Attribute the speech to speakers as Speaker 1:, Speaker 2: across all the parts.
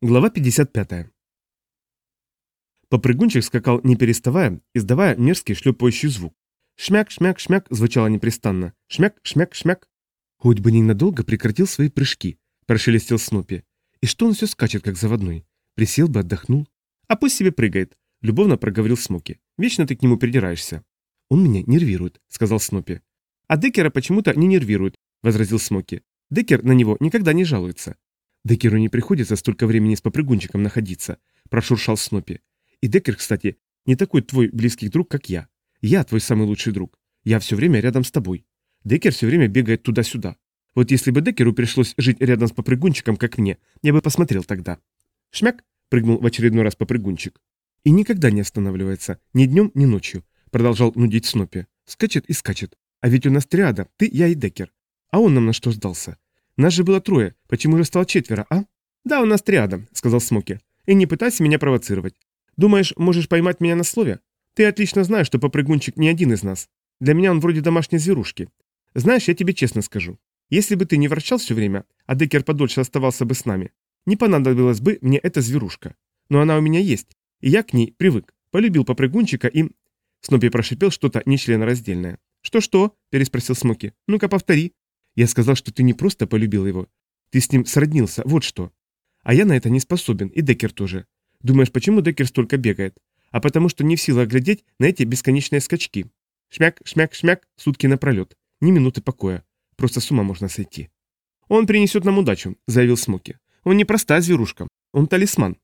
Speaker 1: Глава 55. Попрыгунчик скакал не переставая, издавая мерзкий шлепающий звук. Шмяк, шмяк, шмяк звучало непрестанно. Шмяк, шмяк, шмяк. Хоть бы ненадолго прекратил свои прыжки, прошелестел Снопи. И что он все скачет, как заводной? Присел бы, отдохнул. А пусть себе прыгает, любовно проговорил Смоки. Вечно ты к нему придираешься. Он меня нервирует, сказал Снопи. А Деккера почему-то не нервирует, возразил Смоки. Деккер на него никогда не жалуется. Декеру не приходится столько времени с попрыгунчиком находиться, прошуршал Снопи. И Декер, кстати, не такой твой близкий друг, как я. Я твой самый лучший друг. Я все время рядом с тобой. Декер все время бегает туда-сюда. Вот если бы Декеру пришлось жить рядом с попрыгунчиком, как мне, я бы посмотрел тогда. Шмяк, прыгнул в очередной раз попрыгунчик. И никогда не останавливается, ни днем, ни ночью, продолжал нудить Снопи. Скачет и скачет. А ведь у нас триада, ты, я и Декер. А он нам на что сдался? Нас же было трое, почему же стало четверо, а? Да, у нас триада, сказал Смоки. И не пытайся меня провоцировать. Думаешь, можешь поймать меня на слове? Ты отлично знаешь, что попрыгунчик не один из нас. Для меня он вроде домашней зверушки. Знаешь, я тебе честно скажу. Если бы ты не ворчал все время, а Деккер подольше оставался бы с нами, не понадобилась бы мне эта зверушка. Но она у меня есть, и я к ней привык. Полюбил попрыгунчика и... Снопи прошипел что-то нечленораздельное. «Что-что?» – переспросил Смоки. «Ну-ка повтори». Я сказал, что ты не просто полюбил его. Ты с ним сроднился, вот что. А я на это не способен, и Деккер тоже. Думаешь, почему Деккер столько бегает? А потому что не в силах глядеть на эти бесконечные скачки. Шмяк, шмяк, шмяк, сутки напролет. Ни минуты покоя. Просто с ума можно сойти. Он принесет нам удачу, заявил Смоки. Он не простая зверушка. Он талисман.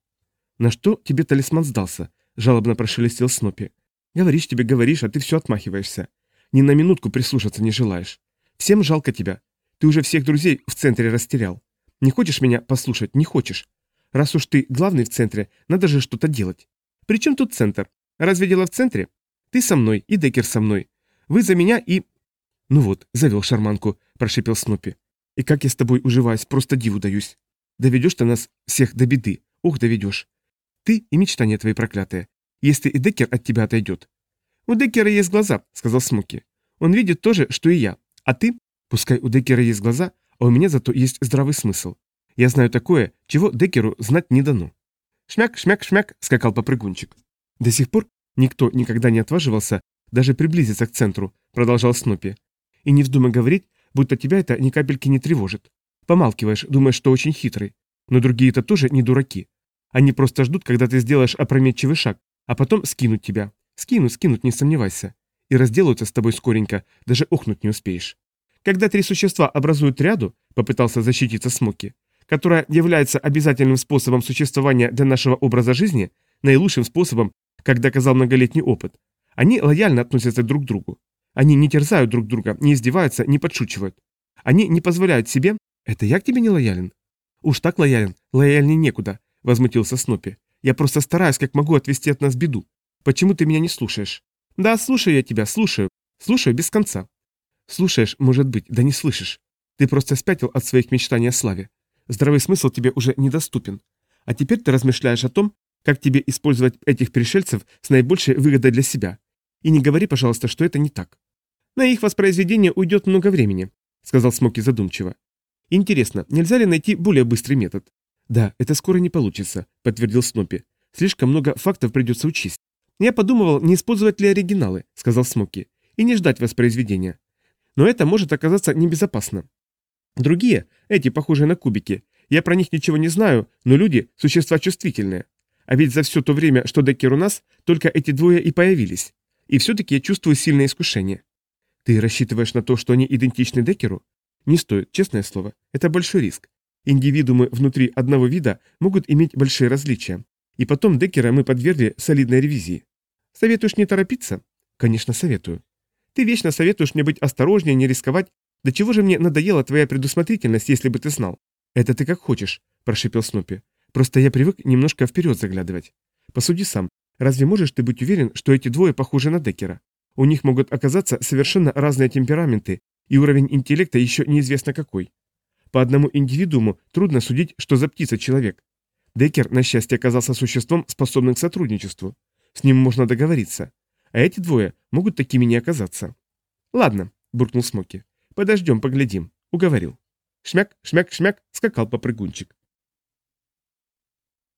Speaker 1: На что тебе талисман сдался? Жалобно прошелестел Снопи. Говоришь тебе, говоришь, а ты все отмахиваешься. Ни на минутку прислушаться не желаешь. Всем жалко тебя. Ты уже всех друзей в центре растерял. Не хочешь меня послушать? Не хочешь. Раз уж ты главный в центре, надо же что-то делать. Причем тут центр? Разве дело в центре? Ты со мной, и Деккер со мной. Вы за меня и... Ну вот, завел шарманку, прошипел Снопи. И как я с тобой уживаюсь, просто диву даюсь. Доведешь ты нас всех до беды. Ох, доведешь. Ты и мечтания твои проклятые. Если и Деккер от тебя отойдет. У Деккера есть глаза, сказал Смоки. Он видит то же, что и я. А ты? Пускай у Деккера есть глаза, а у меня зато есть здравый смысл. Я знаю такое, чего Деккеру знать не дано. Шмяк, шмяк, шмяк, скакал попрыгунчик. До сих пор никто никогда не отваживался даже приблизиться к центру, продолжал Снопи. И не вздумай говорить, будто тебя это ни капельки не тревожит. Помалкиваешь, думаешь, что очень хитрый. Но другие-то тоже не дураки. Они просто ждут, когда ты сделаешь опрометчивый шаг, а потом скинут тебя. Скинут, скинут, не сомневайся и разделаются с тобой скоренько, даже охнуть не успеешь. Когда три существа образуют ряду, попытался защититься Смоки, которая является обязательным способом существования для нашего образа жизни, наилучшим способом, как доказал многолетний опыт, они лояльно относятся друг к другу. Они не терзают друг друга, не издеваются, не подшучивают. Они не позволяют себе... Это я к тебе не лоялен? Уж так лоялен, лояльней некуда, возмутился Снопи. Я просто стараюсь, как могу отвести от нас беду. Почему ты меня не слушаешь? Да, слушаю я тебя, слушаю. Слушаю без конца. Слушаешь, может быть, да не слышишь. Ты просто спятил от своих мечтаний о славе. Здравый смысл тебе уже недоступен. А теперь ты размышляешь о том, как тебе использовать этих пришельцев с наибольшей выгодой для себя. И не говори, пожалуйста, что это не так. На их воспроизведение уйдет много времени, сказал Смоки задумчиво. Интересно, нельзя ли найти более быстрый метод? Да, это скоро не получится, подтвердил Снопи. Слишком много фактов придется учесть. «Я подумывал, не использовать ли оригиналы», — сказал Смоки, — «и не ждать воспроизведения. Но это может оказаться небезопасно. Другие, эти, похожие на кубики, я про них ничего не знаю, но люди – существа чувствительные. А ведь за все то время, что Деккер у нас, только эти двое и появились. И все-таки я чувствую сильное искушение. Ты рассчитываешь на то, что они идентичны Деккеру? Не стоит, честное слово. Это большой риск. Индивидуумы внутри одного вида могут иметь большие различия. И потом Деккера мы подвергли солидной ревизии. Советуешь не торопиться? Конечно, советую. Ты вечно советуешь мне быть осторожнее, не рисковать. Да чего же мне надоела твоя предусмотрительность, если бы ты знал? Это ты как хочешь, прошипел Снупи. Просто я привык немножко вперед заглядывать. Посуди сам. Разве можешь ты быть уверен, что эти двое похожи на Деккера? У них могут оказаться совершенно разные темпераменты, и уровень интеллекта еще неизвестно какой. По одному индивидууму трудно судить, что за птица человек, Деккер, на счастье, оказался существом, способным к сотрудничеству. С ним можно договориться. А эти двое могут такими не оказаться. Ладно, буркнул Смоки. Подождем, поглядим. Уговорил. Шмяк, шмяк, шмяк, скакал попрыгунчик.